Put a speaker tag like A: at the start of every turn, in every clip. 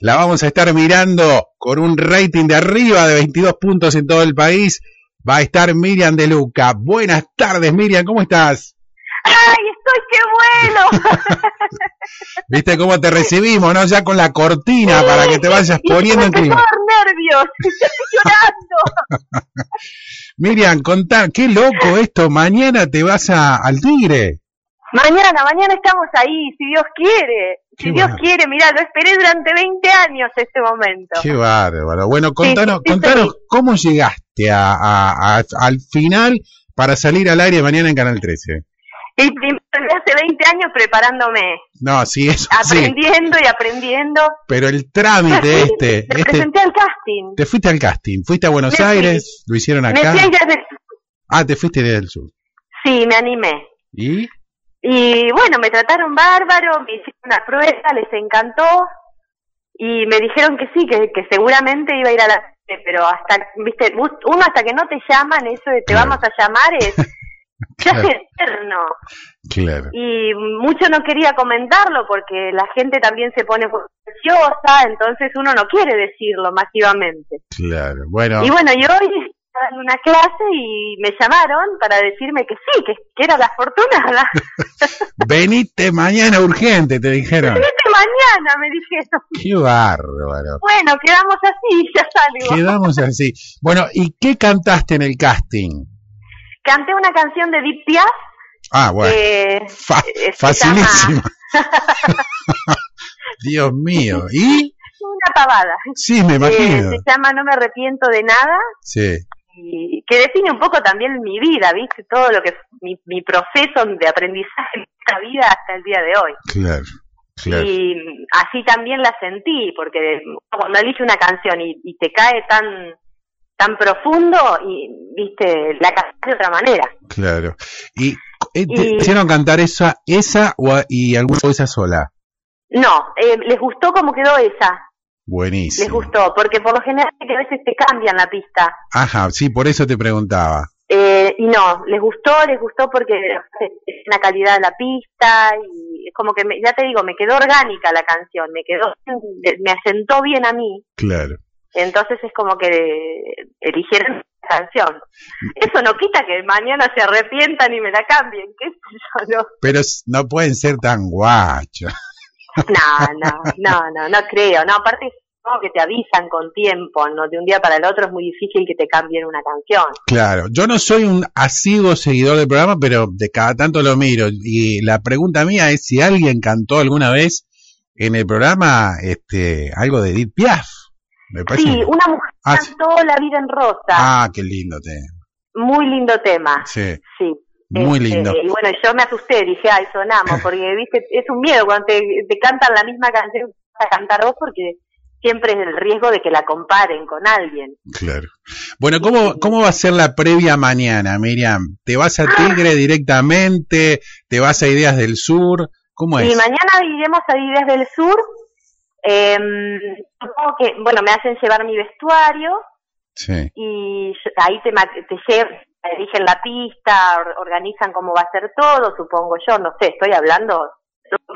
A: La vamos a estar mirando con un rating de arriba de 22 puntos en todo el país. Va a estar Miriam de Luca. Buenas tardes, Miriam, ¿cómo estás?
B: ¡Ay, estoy qué bueno!
A: ¿Viste cómo te recibimos, no? Ya con la cortina
B: Sí,
A: para que te vayas poniendo en clima.
B: nervios, estoy llorando.
A: Miriam, contá, qué loco esto. Mañana te vas a, al Tigre.
B: Mañana, mañana estamos ahí, si Dios quiere. Si Dios quiere, mirá, lo esperé durante 20 años este momento.
A: Qué bárbaro. Bueno, contanos,
B: sí,
A: contanos cómo llegaste a, a- a- al final para salir al aire mañana en Canal 13.
B: El primer día hace 20 años preparándome,
A: No, sí, eso sí.
B: aprendiendo y aprendiendo.
A: Pero el trámite este,
B: Me
A: este,
B: presenté al casting.
A: te fuiste al casting, fuiste a Buenos
B: Me fui.
A: Aires, lo hicieron
B: Me
A: acá.
B: fui a ir a-
A: Ah, te fuiste desde el sur.
B: Sí, me animé.
A: ¿Y?
B: Y bueno, me trataron bárbaro, me hicieron una prueba, les encantó y me dijeron que sí, que, que seguramente iba a ir a la pero hasta, viste, uno hasta que no te llaman, eso de te
A: Claro.
B: vamos a llamar es ya
A: Claro.
B: es eterno.
A: Claro.
B: Y mucho no quería comentarlo porque la gente también se pone ansiosa, entonces uno no quiere decirlo masivamente.
A: Claro. Bueno,
B: Y bueno, yo hoy estaba en una clase y me llamaron para decirme que sí, que, que era la afortunada.
A: venite mañana urgente, te dijeron.
B: Vete mañana, me dijeron.
A: Qué bárbaro.
B: Bueno, quedamos así, ya salgo.
A: Quedamos así. Bueno, ¿y qué cantaste en el casting?
B: Canté una canción de Deep Piaf.
A: Ah, bueno.
B: eh, eh,
A: facilísima. Dios mío. ¿Y?
B: una pavada.
A: Sí, me
B: Eh,
A: imagino.
B: se llama No me arrepiento de nada
A: Sí,
B: y que define un poco también mi vida, ¿viste? Todo lo que mi, mi proceso de aprendizaje en esta vida hasta el día de hoy.
A: claro. Claro.
B: Y así también la sentí, porque cuando elige una canción y, y te cae tan tan profundo, y viste, la cantas de otra manera.
A: Claro. ¿Y eh, te
B: Y-
A: hicieron cantar esa, esa o y alguna o esa sola?
B: No, eh, les gustó cómo quedó esa,
A: Buenísimo.
B: les gustó, porque por lo general que a veces te cambian la pista.
A: Ajá, sí, por eso te preguntaba.
B: Eh, y no, les gustó, les gustó porque es una calidad de la pista y es como que, me- ya te digo, me quedó orgánica la canción, me quedó, me asentó bien a mí,
A: Claro.
B: entonces es como que eligieron la canción. Eso no quita que mañana se arrepientan y me la cambien, qué sé yo, no.
A: Pero no pueden ser tan guachos.
B: No, no, no, no, no creo, no, aparte como que te avisan con tiempo, no, de un día para el otro es muy difícil que te cambien una canción.
A: Claro, yo no soy un asiduo seguidor del programa, pero de cada tanto lo miro. Y la pregunta mía es si alguien cantó alguna vez en el programa este algo de Edith Piaf. Me parece.
B: Sí, una mujer
A: Ah,
B: cantó La vida en rosa,
A: Ah, qué lindo te.
B: muy lindo tema.
A: Sí,
B: Sí.
A: Muy
B: Este,
A: lindo.
B: Y bueno, yo me asusté, dije, ay, sonamos, porque, viste, es un miedo cuando te, te cantan la misma canción a cantar vos, porque siempre es el riesgo de que la comparen con alguien.
A: Claro. Bueno, ¿cómo, ¿cómo va a ser la previa mañana, Miriam? ¿Te vas a Tigre directamente? ¿Te vas a Ideas del Sur? ¿Cómo
B: Y
A: es?
B: mañana iremos a Ideas del Sur. Eh, supongo que, bueno, me hacen llevar mi vestuario
A: Sí,
B: y ahí te, te eligen la pista, or- organizan cómo va a ser todo, supongo yo, no sé, estoy hablando,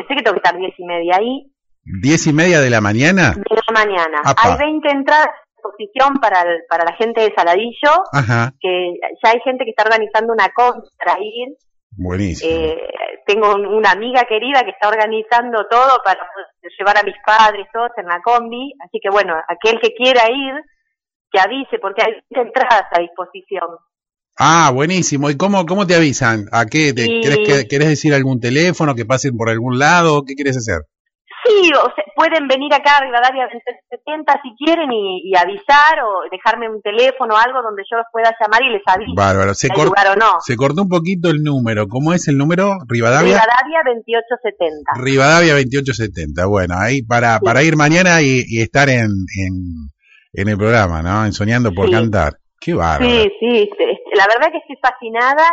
B: sé que tengo que estar diez y media ahí,
A: ¿diez y media de la mañana?
B: de la mañana.
A: Apa.
B: Hay 20 entradas exposición para, el- para la gente de Saladillo,
A: Ajá,
B: que ya hay gente que está organizando una cosa para ir.
A: buenísimo.
B: Eh, tengo un- una amiga querida que está organizando todo para llevar a mis padres todos en la combi, así que bueno, aquel que quiera ir, que avise, porque hay 20 entradas a disposición.
A: Ah, buenísimo. ¿Y cómo, cómo te avisan? ¿A qué? ¿Te,
B: Y-
A: ¿querés, que- ¿Querés decir algún teléfono? ¿Que pasen por algún lado? ¿Qué quieres hacer?
B: Sí, o sea, pueden venir acá a Rivadavia 70 si quieren y, y avisar o dejarme un teléfono o algo donde yo los pueda llamar y les avise
A: Bárbaro. Se,
B: si hay
A: cor-
B: lugar o no.
A: se cortó un poquito el número. ¿Cómo es el número? ¿Rivadavia?
B: Rivadavia 2870.
A: Rivadavia 2870. Bueno, ahí para,
B: Sí.
A: para ir mañana y, y estar en, en, en el programa, ¿no? En Soñando por
B: Sí.
A: Cantar. Qué bárbaro.
B: Sí, sí, la verdad que estoy fascinada.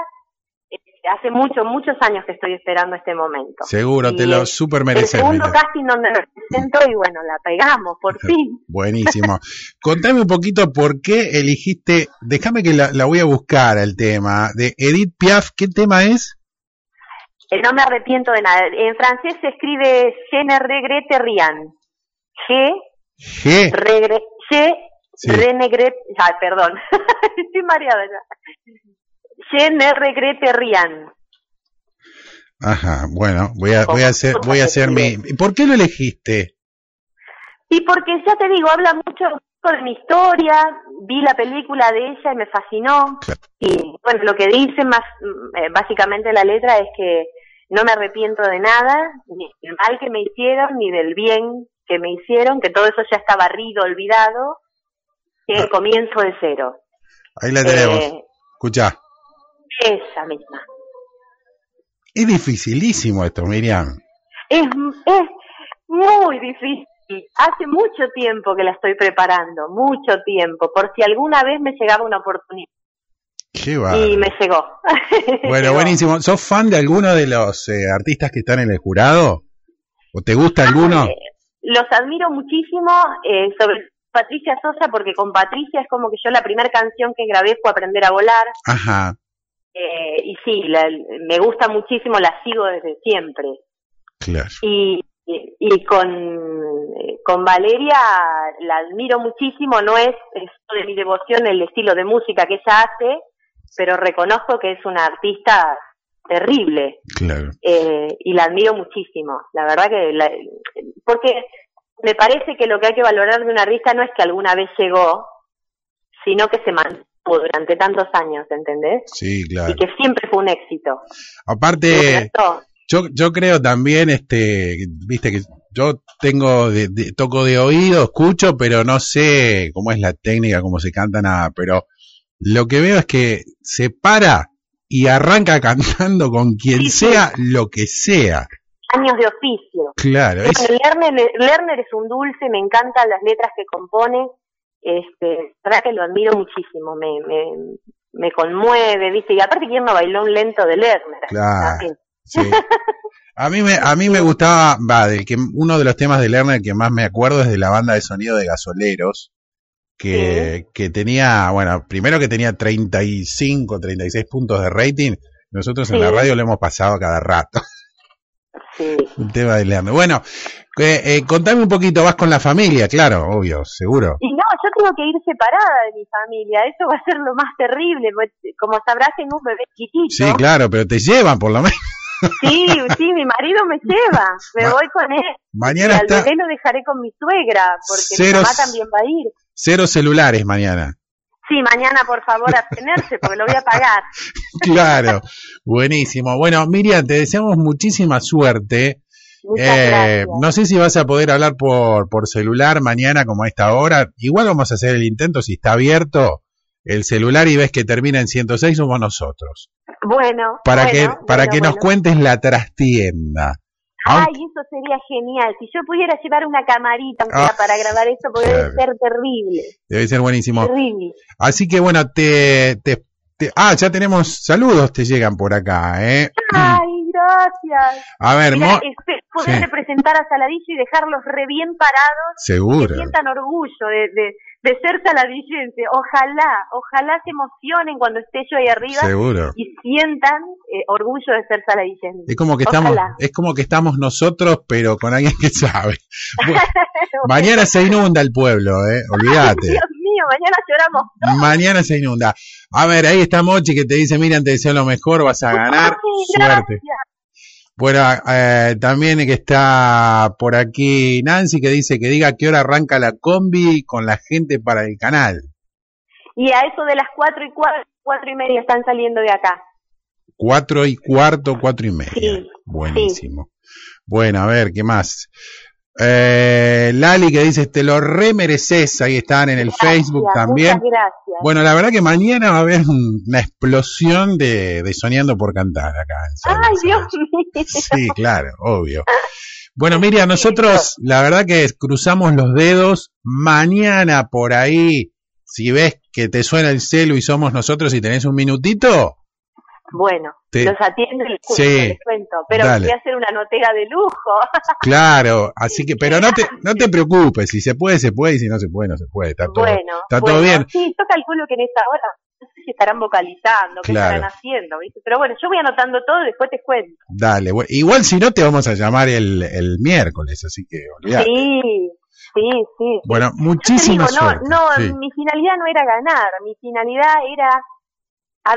B: Este, Hace muchos, muchos años que estoy esperando este momento.
A: Seguro,
B: Y
A: te lo
B: el-
A: super
B: El
A: mereces.
B: segundo
A: Miriam.
B: casting donde me presento y bueno, la pegamos, por fin.
A: Buenísimo. Contame un poquito por qué eligiste, déjame que la, la voy a buscar el tema, de Edith Piaf, ¿qué tema es?
B: Eh, No me arrepiento de nada. En francés se escribe Je ne regrette rien. G
A: G.
B: Regre, G,
A: Sí.
B: Renegret, ay, perdón, estoy mareada ya. Je ne regrete rien.
A: Ajá, bueno, voy a, voy a hacer, voy a hacer mi. ¿y ¿Por qué lo elegiste?
B: Y porque ya te digo, habla mucho de mi historia, vi la película de ella y me fascinó.
A: Claro.
B: Y bueno, lo que dice más, eh, básicamente la letra es que no me arrepiento de nada, ni del mal que me hicieron, ni del bien que me hicieron, que todo eso ya está barrido, olvidado, que
A: Ah.
B: comienzo de cero.
A: Ahí la tenemos.
B: Eh,
A: Escuchá.
B: esa misma.
A: Es dificilísimo esto, Miriam.
B: Es, es muy difícil. Hace mucho tiempo que la estoy preparando, mucho tiempo, por si alguna vez me llegaba una oportunidad.
A: Qué
B: Y me llegó.
A: Bueno,
B: Llegó.
A: buenísimo. ¿Sos fan de alguno de los eh, artistas que están en el jurado? ¿O te gusta alguno?
B: Eh, Los admiro muchísimo, eh, sobre Patricia Sosa, porque con Patricia es como que yo la primera canción que grabé fue Aprender a Volar.
A: Ajá,
B: eh, y sí, la- me gusta muchísimo, la sigo desde siempre.
A: claro.
B: Y, y, y con, eh, con Valeria la admiro muchísimo, no es, es de mi devoción el estilo de música que ella hace, pero reconozco que es una artista terrible
A: Claro.
B: eh, y la admiro muchísimo. La verdad que, la- porque me parece que lo que hay que valorar de un artista no es que alguna vez llegó, sino que se mantuvo durante tantos años, ¿entendés?
A: Sí, claro.
B: Y que siempre fue un éxito.
A: Aparte, yo, yo creo también, este, viste que yo tengo, de, de- toco de oído, escucho, pero no sé cómo es la técnica, cómo se canta, nada. Pero lo que veo es que se para y arranca cantando con quien
B: Sí, sí.
A: sea, lo que sea.
B: Años de oficio.
A: Claro, es,
B: Bueno, Lerner, Lerner es un dulce, me encantan las letras que compone, este, la verdad que lo admiro muchísimo, me, me, me conmueve, ¿viste? Y aparte, ¿quién no bailó un lento de Lerner?
A: Claro. Sí. A mí me, a mí me gustaba, va, del que, uno de los temas de Lerner que más me acuerdo es de la banda de sonido de Gasoleros, que, que tenía, bueno, primero que tenía 35, 36 puntos de rating, nosotros en la radio lo hemos pasado a cada rato,
B: Sí.
A: un tema de Lerner. Bueno, eh, eh, contame un poquito, vas con la familia, claro, obvio, seguro.
B: Y no, yo tengo que ir separada de mi familia, eso va a ser lo más terrible, porque, como sabrás, tengo un bebé chiquito.
A: Sí, claro, pero te llevan por lo menos.
B: Sí, sí, mi marido me lleva, me
A: Ma-
B: voy con él. Y
A: Mañana
B: al
A: está
B: bebé lo dejaré con mi suegra, porque
A: Cero
B: mi mamá también va a ir.
A: cero celulares mañana.
B: Sí, mañana por favor abstenerse porque lo voy a pagar.
A: Claro, buenísimo. Bueno, Miriam, te deseamos muchísima suerte. Eh, no sé si vas a poder hablar por, por celular mañana como a esta hora. Igual vamos a hacer el intento si está abierto el celular y ves que termina en 106 somos nosotros.
B: Bueno,
A: Para
B: bueno,
A: que, para
B: bueno,
A: que nos
B: bueno.
A: cuentes la trastienda.
B: Ay, eso sería genial. Si yo pudiera llevar una camarita
A: Ah,
B: para grabar esto, porque
A: claro.
B: debe ser terrible.
A: debe ser buenísimo.
B: Terrible.
A: Así que bueno, te, te, te- ah, ya tenemos saludos, te llegan por acá, ¿eh?
B: Ay, gracias.
A: A ver,
B: Mira, espero poder
A: sí.
B: representar a Saladillo y dejarlos re bien parados. Que
A: seguro.
B: sientan orgullo de, de, de ser saladillense. Ojalá, ojalá se emocionen cuando esté yo ahí arriba
A: Seguro.
B: y sientan eh, orgullo de ser saladillense.
A: Es como que estamos, es como que estamos nosotros, pero con alguien que sabe. Bueno, mañana se inunda el pueblo, eh, olvídate.
B: Dios mío, mañana lloramos.
A: Mañana se inunda. A ver, ahí está Mochi que te dice, mira, te deseo lo mejor, vas a ganar.
B: Ay,
A: Suerte. Bueno, eh, también que está por aquí Nancy que dice que diga qué hora arranca la combi con la gente para el canal.
B: Y a eso de las cuatro y cuatro, cuatro y media están saliendo de acá.
A: Cuatro y cuarto, cuatro y media.
B: Sí,
A: Buenísimo. Bueno, a ver, ¿qué más? Eh, Lali que dice, te lo remereces, ahí están en el
B: Gracias,
A: Facebook también.
B: Muchas gracias.
A: Bueno, la verdad que mañana va a haber un- una explosión de, de soñando por cantar acá. en
B: Ay, Dios mío.
A: Sí, claro, obvio. Bueno, Miriam, nosotros la verdad que cruzamos los dedos. Mañana por ahí, si ves que te suena el celu y somos nosotros y tenés un minutito,
B: Bueno,
A: Te-
B: los atiendo y les cuento,
A: Sí,
B: les cuento. Pero
A: dale.
B: voy a hacer una notera de lujo.
A: claro. Así que, pero no te, no te preocupes, si se puede, se puede y si no se puede, no se puede. Está todo,
B: bueno,
A: está todo
B: bueno,
A: bien.
B: Sí, yo calculo que en esta hora no sé si estarán vocalizando, qué
A: Claro.
B: estarán haciendo, ¿viste? Pero bueno, yo voy anotando todo y después te cuento.
A: Dale, bu- igual si no te vamos a llamar el, el miércoles, así que olvidate.
B: Sí, Sí, sí.
A: Bueno,
B: Yo te
A: muchísima
B: digo, no, no,
A: Sí.
B: mi finalidad no era ganar, mi finalidad era a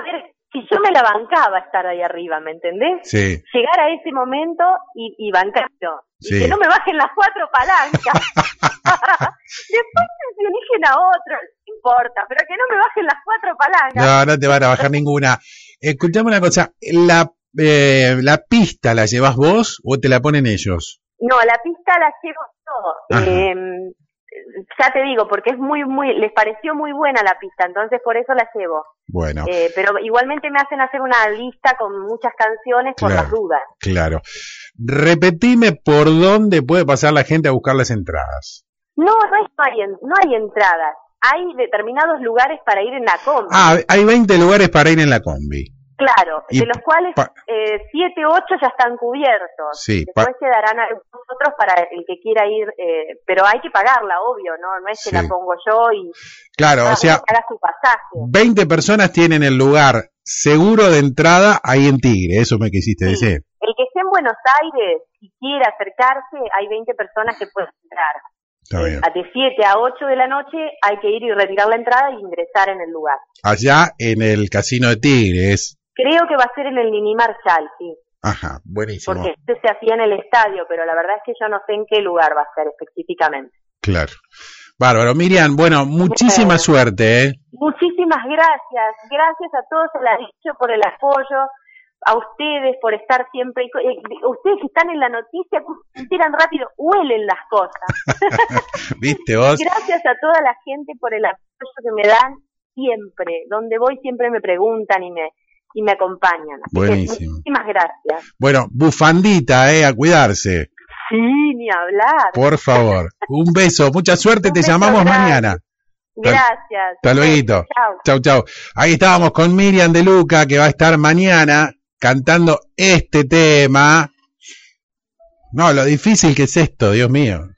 B: si yo me la bancaba estar ahí arriba, ¿me entendés?
A: Sí.
B: Llegar a ese momento y, y bancarlo.
A: Sí.
B: Y que no me bajen las cuatro palancas. Después se eligen a otro, no importa, pero que no me bajen las cuatro palancas.
A: No, no te van a bajar ninguna. Escuchame una cosa, ¿la, eh, ¿la pista la llevas vos o te la ponen ellos?
B: No, la pista la llevo yo. Eh, ya te digo, porque es muy, muy, les pareció muy buena la pista, entonces por eso la llevo.
A: Bueno,
B: Eh, pero igualmente me hacen hacer una lista con muchas canciones por
A: Claro.
B: las dudas.
A: claro. Repetime por dónde puede pasar la gente a buscar las entradas.
B: No, no, es- no, hay, no hay entradas. Hay determinados lugares para ir en la combi.
A: Ah, hay 20 lugares para ir en la combi.
B: Claro,
A: y
B: de los cuales eh, siete, ocho ya están cubiertos.
A: Sí,
B: Después quedarán algunos otros para el que quiera ir, eh, pero hay que pagarla, obvio, ¿no? No es que
A: Sí.
B: la pongo yo y
A: Claro, o sea,
B: haga su pasaje.
A: 20 personas tienen el lugar seguro de entrada ahí en Tigre, eso me quisiste
B: Sí.
A: decir.
B: El que esté en Buenos Aires y quiera acercarse, hay 20 personas que pueden entrar.
A: Está
B: Eh,
A: bien.
B: de 7 a 8 de la noche hay que ir y retirar la entrada e ingresar en el lugar.
A: Allá en el casino de Tigre es.
B: Creo que va a ser en el Mini Marshall, sí,
A: Ajá, buenísimo.
B: porque este se hacía en el estadio, pero la verdad es que yo no sé en qué lugar va a ser específicamente.
A: Claro. Bárbaro. Miriam, bueno, muchísima suerte, ¿eh?
B: Muchísimas gracias, gracias a todos el dicho por el apoyo, a ustedes por estar siempre, eh, ustedes que están en la noticia, enteran rápido, huelen las cosas.
A: ¿Viste vos?
B: Gracias a toda la gente por el apoyo que me dan siempre. Donde voy siempre me preguntan y me y me acompañan. Así
A: Buenísimo.
B: muchísimas gracias.
A: Bueno, bufandita, ¿eh? A cuidarse.
B: Sí, ni hablar.
A: Por favor. Un beso, mucha suerte,
B: Un
A: te llamamos
B: grande.
A: mañana.
B: Gracias.
A: Hasta luego. Chau, chau. Ahí estábamos con Miriam de Luca, que va a estar mañana cantando este tema. No, lo difícil que es esto, Dios mío.